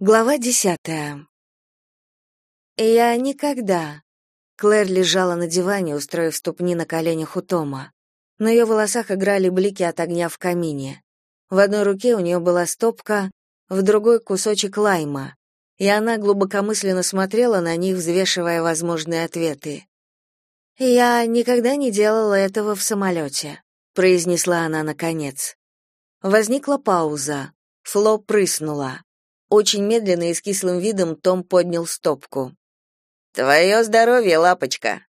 Глава десятая. Я никогда. Клэр лежала на диване, устроив ступни на коленях у Тома. На ее волосах играли блики от огня в камине. В одной руке у нее была стопка, в другой кусочек лайма, и она глубокомысленно смотрела на них, взвешивая возможные ответы. «Я никогда не делала этого в самолете», — произнесла она наконец. Возникла пауза. Фло прыснула. Очень медленно и с кислым видом Том поднял стопку. «Твое здоровье, лапочка!»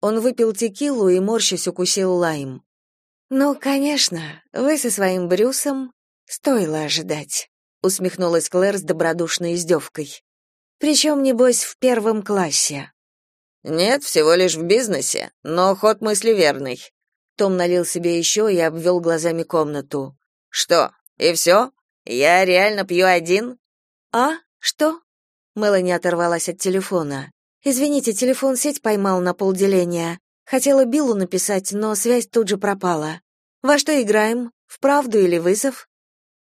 Он выпил текилу и, морщась, укусил лайм. «Ну, конечно, вы со своим Брюсом стоило ожидать», усмехнулась Клэр с добродушной издевкой. «Причем, небось, в первом классе». «Нет, всего лишь в бизнесе, но ход мысли верный». Том налил себе еще и обвел глазами комнату. «Что, и все? Я реально пью один?» «А? Что?» Мелани оторвалась от телефона. «Извините, телефон сеть поймал на полделения. Хотела Биллу написать, но связь тут же пропала. Во что играем? В правду или вызов?»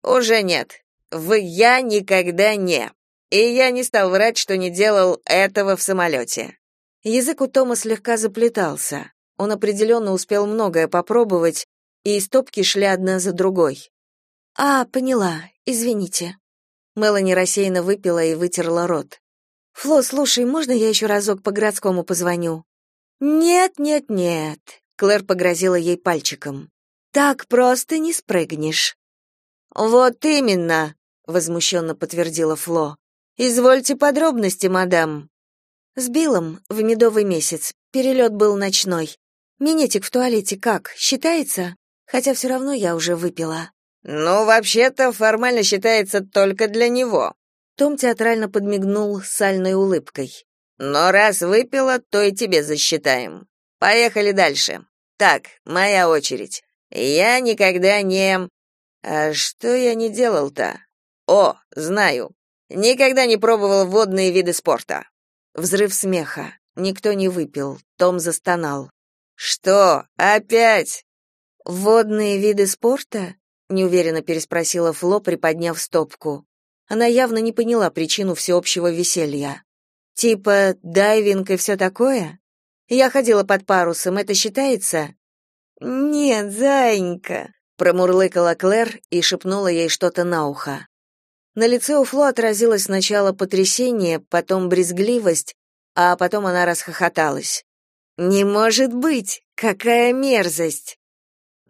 «Уже нет. В «я никогда не». И я не стал врать, что не делал этого в самолете». Язык у Тома слегка заплетался. Он определенно успел многое попробовать, и стопки шли одна за другой. «А, поняла. Извините». Мелани рассеянно выпила и вытерла рот. «Фло, слушай, можно я еще разок по городскому позвоню?» «Нет, нет, нет», — Клэр погрозила ей пальчиком. «Так просто не спрыгнешь». «Вот именно», — возмущенно подтвердила Фло. «Извольте подробности, мадам». «С Биллом в медовый месяц. Перелет был ночной. Минетик в туалете как, считается? Хотя все равно я уже выпила». Ну, вообще-то, формально считается только для него. Том театрально подмигнул сальной улыбкой. Но раз выпила, то и тебе засчитаем. Поехали дальше. Так, моя очередь. Я никогда не А что я не делал-то? О, знаю. Никогда не пробовал водные виды спорта. Взрыв смеха. Никто не выпил. Том застонал. Что? Опять? Водные виды спорта? Неуверенно переспросила Фло, приподняв стопку. Она явно не поняла причину всеобщего веселья. Типа дайвинг и все такое? Я ходила под парусом, это считается? Нет, зайенька, промурлыкала Клэр и шепнула ей что-то на ухо. На лице у Фло отразилось сначала потрясение, потом брезгливость, а потом она расхохоталась. Не может быть, какая мерзость.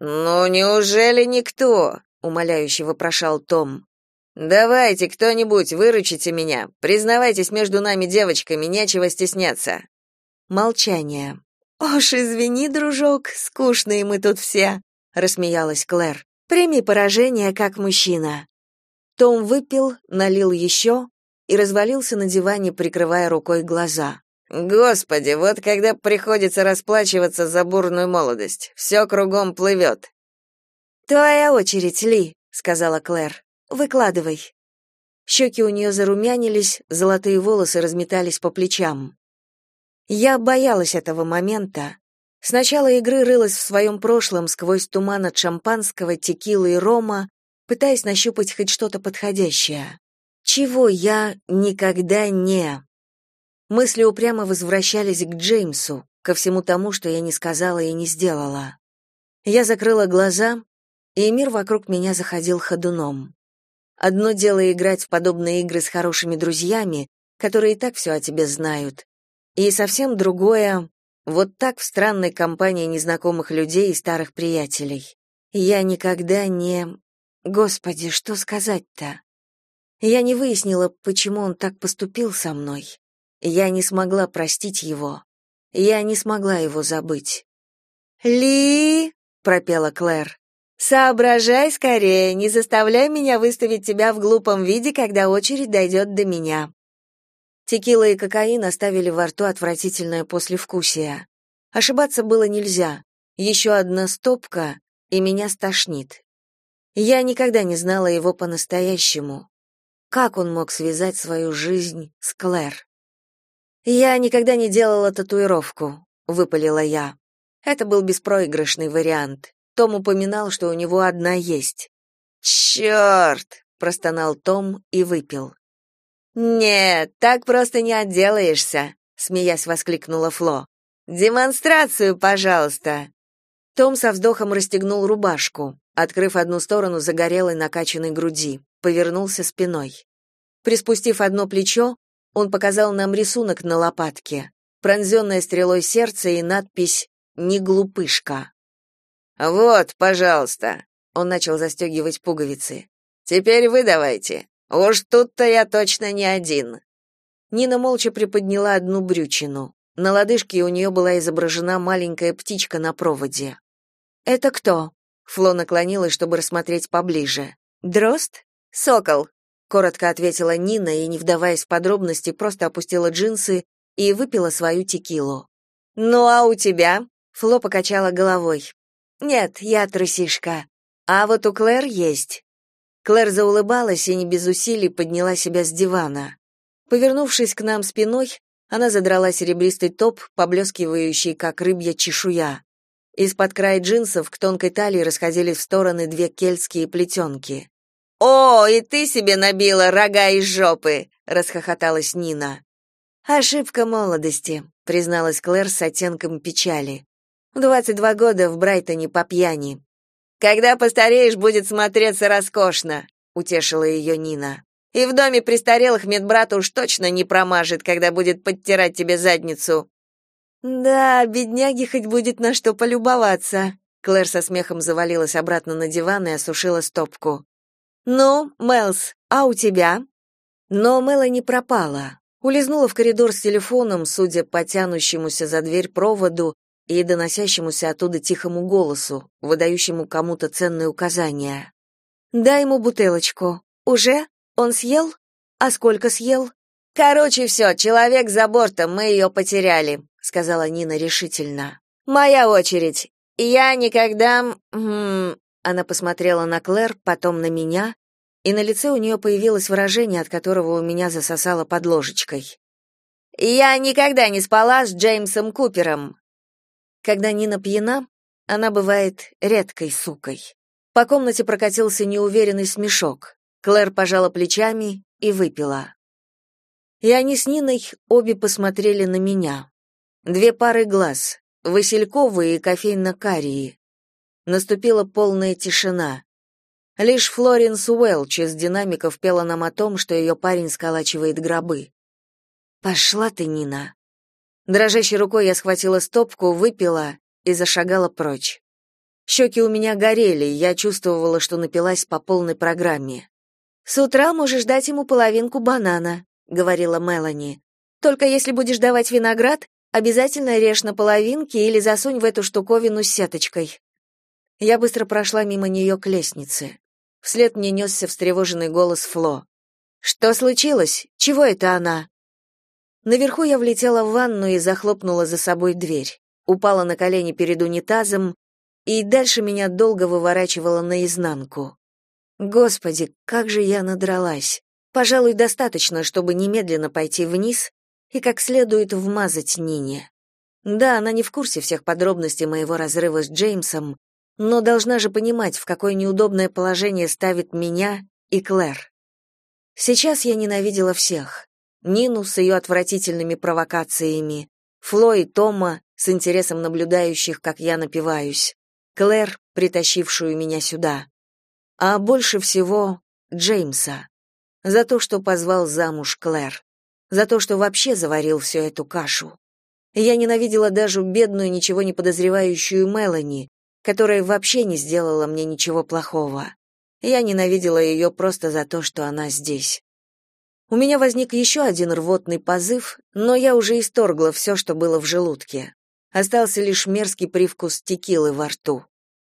«Ну, неужели никто?» — умоляюще вопрошал Том. «Давайте, кто-нибудь, выручите меня. Признавайтесь между нами девочками, нечего стесняться». Молчание. «Ох, извини, дружок, скучные мы тут все», — рассмеялась Клэр. «Прими поражение как мужчина». Том выпил, налил еще и развалился на диване, прикрывая рукой глаза. Господи, вот когда приходится расплачиваться за бурную молодость, все кругом плывет». «Твоя очередь, Ли», — сказала Клэр. «Выкладывай». Щеки у нее зарумянились, золотые волосы разметались по плечам. Я боялась этого момента. С начала игры рылась в своем прошлом сквозь туман от шампанского, текилы и рома, пытаясь нащупать хоть что-то подходящее. Чего я никогда не... Мысли упрямо возвращались к Джеймсу, ко всему тому, что я не сказала и не сделала. Я закрыла глаза, и мир вокруг меня заходил ходуном. Одно дело играть в подобные игры с хорошими друзьями, которые и так все о тебе знают, и совсем другое — вот так в странной компании незнакомых людей и старых приятелей. Я никогда не... Господи, что сказать-то? Я не выяснила, почему он так поступил со мной. Я не смогла простить его. Я не смогла его забыть. «Ли!» — пропела Клэр. «Соображай скорее, не заставляй меня выставить тебя в глупом виде, когда очередь дойдет до меня». Текила и кокаин оставили во рту отвратительное послевкусие. Ошибаться было нельзя. Еще одна стопка, и меня стошнит. Я никогда не знала его по-настоящему. Как он мог связать свою жизнь с Клэр? Я никогда не делала татуировку, выпалила я. Это был беспроигрышный вариант. Том упоминал, что у него одна есть. «Черт!» — простонал Том и выпил. Нет, так просто не отделаешься, смеясь воскликнула Фло. Демонстрацию, пожалуйста. Том со вздохом расстегнул рубашку, открыв одну сторону загорелой накачанной груди, повернулся спиной. Приспустив одно плечо, он показал нам рисунок на лопатке, пронзенное стрелой сердце и надпись «Не глупышка». «Вот, пожалуйста», — он начал застегивать пуговицы. «Теперь вы давайте. Уж тут-то я точно не один. Нина молча приподняла одну брючину. На лодыжке у нее была изображена маленькая птичка на проводе. Это кто? Фло наклонилась, чтобы рассмотреть поближе. Дрозд? Сокол, коротко ответила Нина и, не вдаваясь в подробности, просто опустила джинсы и выпила свою текилу. Ну а у тебя? Фло покачала головой. Нет, я трусишка. А вот у Клэр есть. Клэр заулыбалась и не без усилий подняла себя с дивана. Повернувшись к нам спиной, она задрала серебристый топ, поблескивающий, как рыбья чешуя. Из-под края джинсов к тонкой талии расходились в стороны две кельтские плетенки. «О, и ты себе набила рога из жопы!» — расхохоталась Нина. «Ошибка молодости», — призналась Клэр с оттенком печали. «В двадцать два года в Брайтоне по пьяни. Когда постареешь, будет смотреться роскошно, утешила ее Нина. И в доме престарелых медбрат уж точно не промажет, когда будет подтирать тебе задницу. Да, бедняги хоть будет на что полюбоваться. Клэр со смехом завалилась обратно на диван и осушила стопку. Ну, Мелс, а у тебя? Но Мэла не пропала. Улизнула в коридор с телефоном, судя по тянущемуся за дверь проводу, и доносящемуся оттуда тихому голосу, выдающему кому-то ценные указания. «Дай ему бутылочку. Уже? Он съел? А сколько съел?» «Короче, все, человек за бортом, мы ее потеряли», — сказала Нина решительно. «Моя очередь. Я никогда...» Она посмотрела на Клэр, потом на меня, и на лице у нее появилось выражение, от которого у меня засосало под ложечкой. «Я никогда не спала с Джеймсом Купером. Когда Нина пьяна, она бывает редкой сукой. По комнате прокатился неуверенный смешок. Клэр пожала плечами и выпила. И они с Ниной обе посмотрели на меня. Две пары глаз, васильковые и кофейно-карие. Наступила полная тишина. Лишь Флоренс Уэлч из динамиков пела нам о том, что ее парень сколачивает гробы. «Пошла ты, Нина», Дрожащей рукой я схватила стопку, выпила и зашагала прочь. Щеки у меня горели, я чувствовала, что напилась по полной программе. «С утра можешь дать ему половинку банана», — говорила Мелани. «Только если будешь давать виноград, обязательно режь на половинки или засунь в эту штуковину с сеточкой». Я быстро прошла мимо нее к лестнице. Вслед мне несся встревоженный голос Фло. «Что случилось? Чего это она?» Наверху я влетела в ванну и захлопнула за собой дверь. Упала на колени перед унитазом, и дальше меня долго выворачивало наизнанку. Господи, как же я надралась. Пожалуй, достаточно, чтобы немедленно пойти вниз и как следует вмазать Нине. Да, она не в курсе всех подробностей моего разрыва с Джеймсом, но должна же понимать, в какое неудобное положение ставит меня и Клэр. Сейчас я ненавидела всех. Нину с ее отвратительными провокациями, Фло и Тома, с интересом наблюдающих, как я напиваюсь, Клэр, притащившую меня сюда. А больше всего Джеймса. За то, что позвал замуж Клэр. За то, что вообще заварил всю эту кашу. Я ненавидела даже бедную, ничего не подозревающую Мелани, которая вообще не сделала мне ничего плохого. Я ненавидела ее просто за то, что она здесь. У меня возник еще один рвотный позыв, но я уже исторгла все, что было в желудке. Остался лишь мерзкий привкус текилы во рту.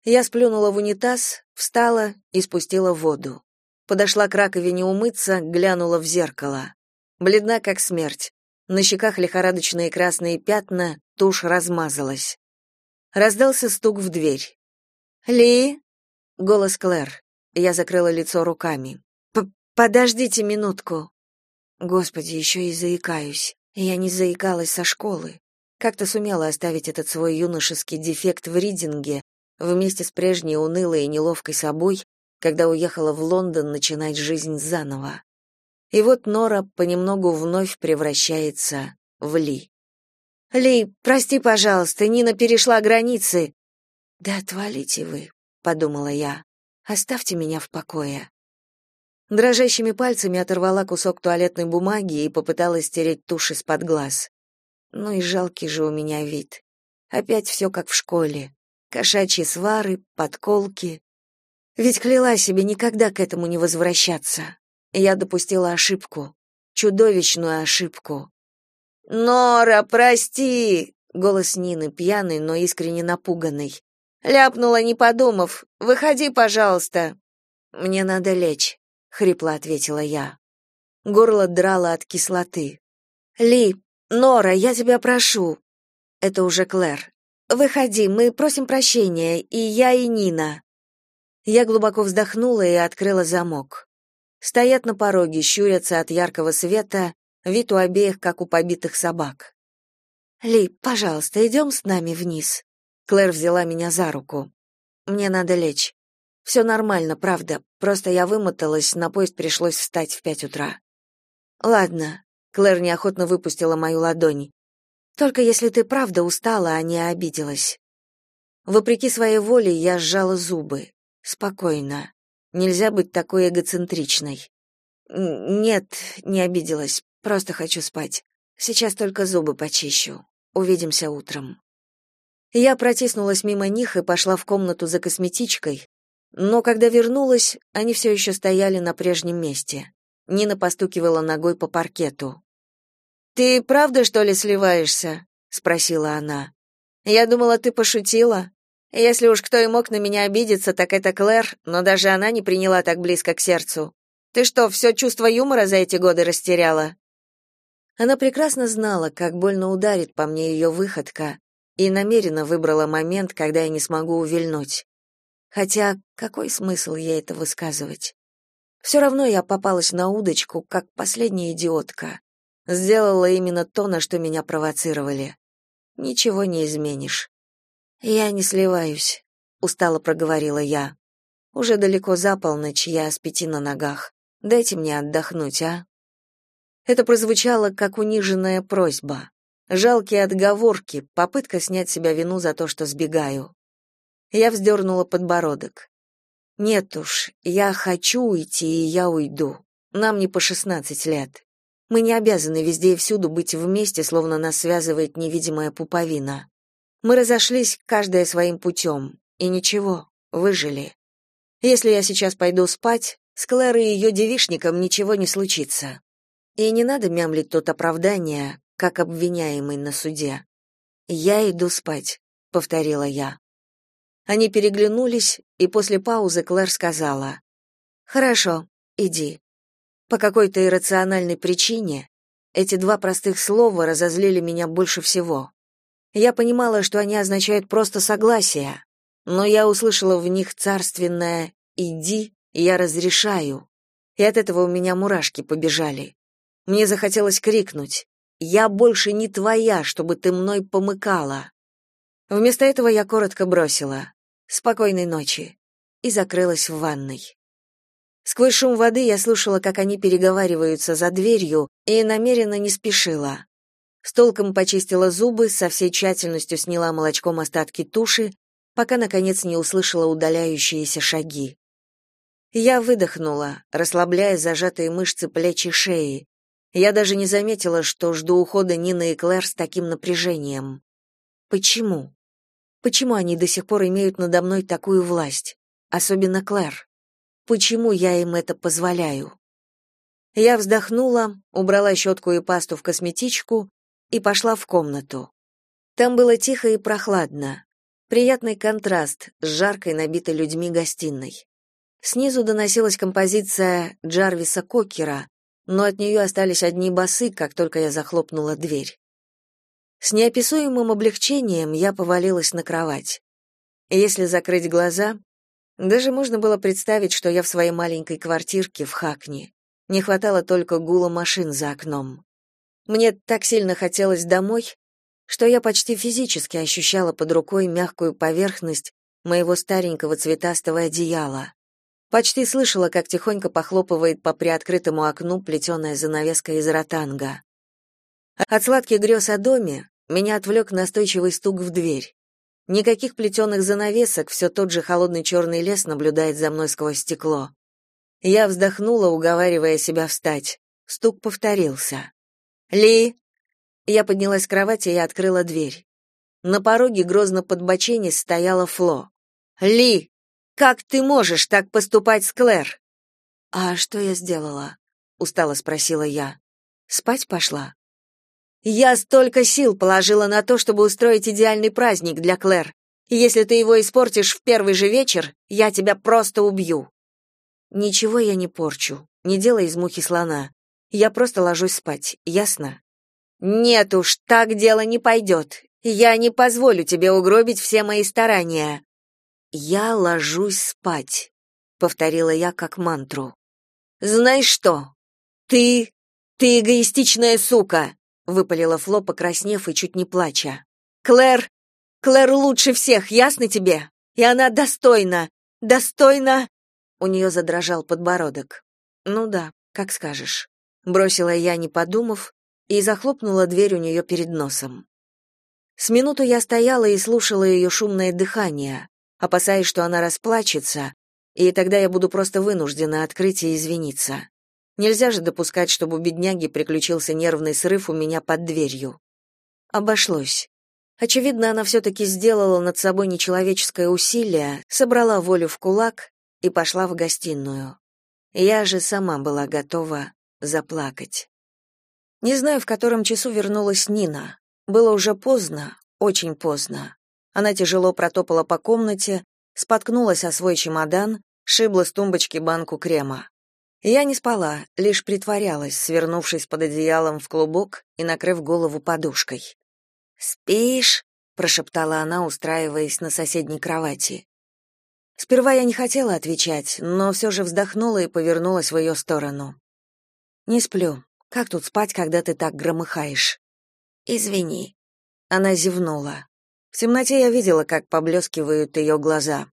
Я сплюнула в унитаз, встала и спустила воду. Подошла к раковине умыться, глянула в зеркало. Бледна, как смерть. На щеках лихорадочные красные пятна, тушь размазалась. Раздался стук в дверь. «Ли?» — голос Клэр. Я закрыла лицо руками. «Подождите минутку». Господи, еще и заикаюсь. Я не заикалась со школы. Как-то сумела оставить этот свой юношеский дефект в ридинге вместе с прежней унылой и неловкой собой, когда уехала в Лондон начинать жизнь заново. И вот Нора понемногу вновь превращается в Ли. «Ли, прости, пожалуйста, Нина перешла границы». «Да отвалите вы», — подумала я. «Оставьте меня в покое». Дрожащими пальцами оторвала кусок туалетной бумаги и попыталась стереть тушь из-под глаз. Ну и жалкий же у меня вид. Опять все как в школе. Кошачьи свары, подколки. Ведь кляла себе никогда к этому не возвращаться. Я допустила ошибку. Чудовищную ошибку. «Нора, прости!» — голос Нины, пьяный, но искренне напуганный. «Ляпнула, не подумав. Выходи, пожалуйста». «Мне надо лечь», — хрипло ответила я. Горло драло от кислоты. «Ли, Нора, я тебя прошу». Это уже Клэр. «Выходи, мы просим прощения, и я, и Нина». Я глубоко вздохнула и открыла замок. Стоят на пороге, щурятся от яркого света, вид у обеих, как у побитых собак. «Ли, пожалуйста, идем с нами вниз». Клэр взяла меня за руку. «Мне надо лечь. Все нормально, правда, просто я вымоталась, на поезд пришлось встать в пять утра». «Ладно», — Клэр неохотно выпустила мою ладонь. Только если ты правда устала, а не обиделась. Вопреки своей воле я сжала зубы. Спокойно. Нельзя быть такой эгоцентричной. Нет, не обиделась. Просто хочу спать. Сейчас только зубы почищу. Увидимся утром. Я протиснулась мимо них и пошла в комнату за косметичкой, но когда вернулась, они все еще стояли на прежнем месте. Нина постукивала ногой по паркету. Ты правда, что ли, сливаешься? спросила она. Я думала, ты пошутила. Если уж кто и мог на меня обидеться, так это Клэр, но даже она не приняла так близко к сердцу. Ты что, все чувство юмора за эти годы растеряла? Она прекрасно знала, как больно ударит по мне ее выходка, и намеренно выбрала момент, когда я не смогу увильнуть. Хотя какой смысл ей это высказывать? Все равно я попалась на удочку, как последняя идиотка. Сделала именно то, на что меня провоцировали. Ничего не изменишь. Я не сливаюсь, устало проговорила я. Уже далеко за полночь, я с пяти на ногах. Дайте мне отдохнуть, а? Это прозвучало как униженная просьба. Жалкие отговорки, попытка снять себя вину за то, что сбегаю. Я вздернула подбородок. Нет уж, я хочу уйти, и я уйду. Нам не по шестнадцать лет. Мы не обязаны везде и всюду быть вместе, словно нас связывает невидимая пуповина. Мы разошлись, каждая своим путем, и ничего, выжили. Если я сейчас пойду спать, с Клэр и ее девишником ничего не случится. И не надо мямлить тот оправдание, как обвиняемый на суде. «Я иду спать», — повторила я. Они переглянулись, и после паузы Клэр сказала, «Хорошо, иди. По какой-то иррациональной причине эти два простых слова разозлили меня больше всего. Я понимала, что они означают просто согласие, но я услышала в них царственное «иди, я разрешаю», и от этого у меня мурашки побежали. Мне захотелось крикнуть «Я больше не твоя, чтобы ты мной помыкала». Вместо этого я коротко бросила «Спокойной ночи» и закрылась в ванной. Сквозь шум воды я слушала, как они переговариваются за дверью, и намеренно не спешила. С толком почистила зубы, со всей тщательностью сняла молочком остатки туши, пока, наконец, не услышала удаляющиеся шаги. Я выдохнула, расслабляя зажатые мышцы плеч и шеи. Я даже не заметила, что жду ухода Нины и Клэр с таким напряжением. Почему? Почему они до сих пор имеют надо мной такую власть? Особенно Клэр. Почему я им это позволяю? Я вздохнула, убрала щетку и пасту в косметичку и пошла в комнату. Там было тихо и прохладно. Приятный контраст с жаркой, набитой людьми гостиной. Снизу доносилась композиция Джарвиса Кокера, но от нее остались одни басы, как только я захлопнула дверь. С неописуемым облегчением я повалилась на кровать. Если закрыть глаза, даже можно было представить, что я в своей маленькой квартирке в Хакни. Не хватало только гула машин за окном. Мне так сильно хотелось домой, что я почти физически ощущала под рукой мягкую поверхность моего старенького цветастого одеяла. Почти слышала, как тихонько похлопывает по приоткрытому окну плетеная занавеска из ротанга. От сладких грез о доме меня отвлек настойчивый стук в дверь. Никаких плетеных занавесок, все тот же холодный черный лес наблюдает за мной сквозь стекло. Я вздохнула, уговаривая себя встать. Стук повторился. «Ли!» Я поднялась с кровати и открыла дверь. На пороге грозно подбоченясь стояла Фло. «Ли! Как ты можешь так поступать с Клэр?» «А что я сделала?» — устало спросила я. «Спать пошла?» «Я столько сил положила на то, чтобы устроить идеальный праздник для Клэр. И если ты его испортишь в первый же вечер, я тебя просто убью». «Ничего я не порчу. Не делай из мухи слона. Я просто ложусь спать, ясно?» Нет уж, так дело не пойдет. Я не позволю тебе угробить все мои старания. Я ложусь спать, повторила я как мантру. Знаешь что? Ты ты эгоистичная сука, выпалила Фло, покраснев и чуть не плача. Клэр, Клэр лучше всех, ясно тебе? И она достойна, достойна. У нее задрожал подбородок. Ну да, как скажешь, бросила я, не подумав, и захлопнула дверь у нее перед носом. С минуту я стояла и слушала ее шумное дыхание, опасаясь, что она расплачется, и тогда я буду просто вынуждена открыть и извиниться. Нельзя же допускать, чтобы у бедняги приключился нервный срыв у меня под дверью. Обошлось. Очевидно, она все-таки сделала над собой нечеловеческое усилие, собрала волю в кулак и пошла в гостиную. Я же сама была готова заплакать. Не знаю, в котором часу вернулась Нина. Было уже поздно, очень поздно. Она тяжело протопала по комнате, споткнулась о свой чемодан, шибла с тумбочки банку крема. Я не спала, лишь притворялась, свернувшись под одеялом в клубок и накрыв голову подушкой. «Спишь?» — прошептала она, устраиваясь на соседней кровати. Сперва я не хотела отвечать, но все же вздохнула и повернулась в ее сторону. «Не сплю. Как тут спать, когда ты так громыхаешь? Извини. Она зевнула. В темноте я видела, как поблескивают ее глаза.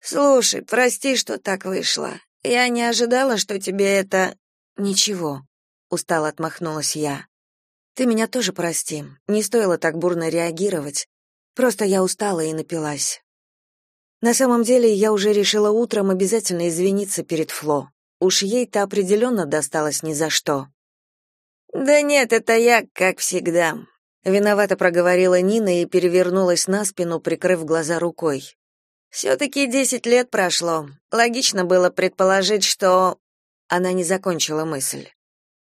Слушай, прости, что так вышло. Я не ожидала, что тебе это Ничего, устало отмахнулась я. Ты меня тоже прости. Не стоило так бурно реагировать. Просто я устала и напилась. На самом деле, я уже решила утром обязательно извиниться перед Фло. Уж ей-то определенно досталось ни за что. Да нет, это я, как всегда. Виновато проговорила Нина и перевернулась на спину, прикрыв глаза рукой. «все-таки десять лет прошло. Логично было предположить, что она не закончила мысль.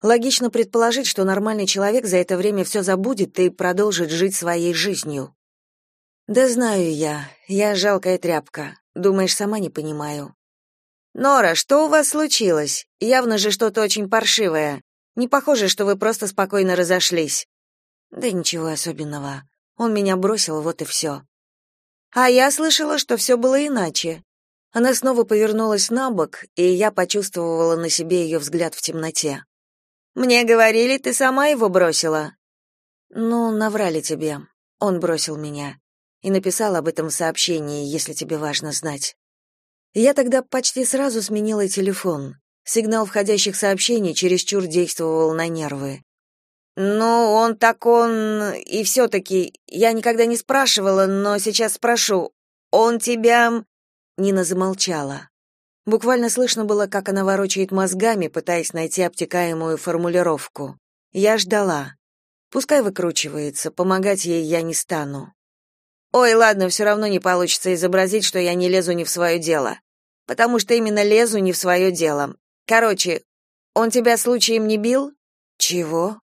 Логично предположить, что нормальный человек за это время все забудет и продолжит жить своей жизнью. Да знаю я, я жалкая тряпка. Думаешь, сама не понимаю. Нора, что у вас случилось? Явно же что-то очень паршивое. Не похоже, что вы просто спокойно разошлись. Да ничего особенного. Он меня бросил, вот и все. А я слышала, что все было иначе. Она снова повернулась на бок, и я почувствовала на себе ее взгляд в темноте. Мне говорили, ты сама его бросила. Ну, наврали тебе. Он бросил меня и написал об этом сообщении, если тебе важно знать. Я тогда почти сразу сменила телефон. Сигнал входящих сообщений чересчур действовал на нервы. «Ну, он так он... И все-таки... Я никогда не спрашивала, но сейчас спрошу. Он тебя...» Нина замолчала. Буквально слышно было, как она ворочает мозгами, пытаясь найти обтекаемую формулировку. Я ждала. Пускай выкручивается, помогать ей я не стану. Ой, ладно, все равно не получится изобразить, что я не лезу не в свое дело. Потому что именно лезу не в свое дело. Короче, он тебя случаем не бил? Чего?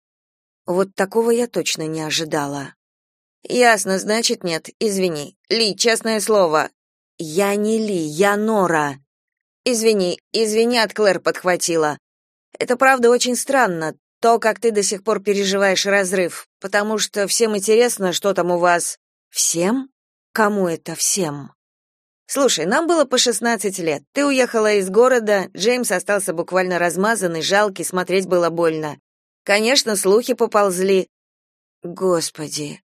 Вот такого я точно не ожидала. Ясно, значит, нет. Извини. Ли, честное слово. Я не Ли, я Нора. Извини, извини, от Клэр подхватила. Это правда очень странно, то, как ты до сих пор переживаешь разрыв, потому что всем интересно, что там у вас. Всем? Кому это всем? Слушай, нам было по 16 лет. Ты уехала из города, Джеймс остался буквально размазанный, жалкий, смотреть было больно. Конечно, слухи поползли. Господи.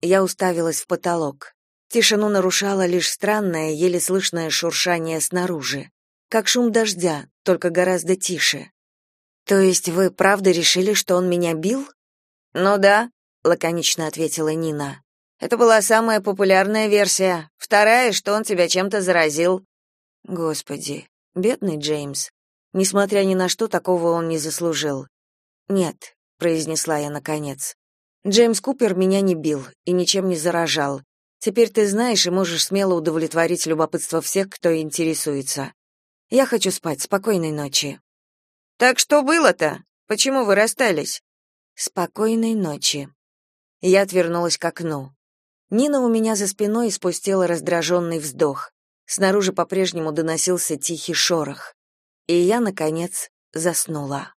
Я уставилась в потолок. Тишину нарушало лишь странное, еле слышное шуршание снаружи. как шум дождя, только гораздо тише. То есть вы правда решили, что он меня бил? Ну да, лаконично ответила Нина. Это была самая популярная версия. Вторая, что он тебя чем-то заразил. Господи, бедный Джеймс. Несмотря ни на что, такого он не заслужил. Нет, произнесла я наконец. Джеймс Купер меня не бил и ничем не заражал. Теперь ты знаешь и можешь смело удовлетворить любопытство всех, кто интересуется. Я хочу спать. Спокойной ночи. Так что было-то? Почему вы расстались? Спокойной ночи. Я отвернулась к окну. Нина у меня за спиной спустила раздраженный вздох. Снаружи по-прежнему доносился тихий шорох. И я наконец заснула.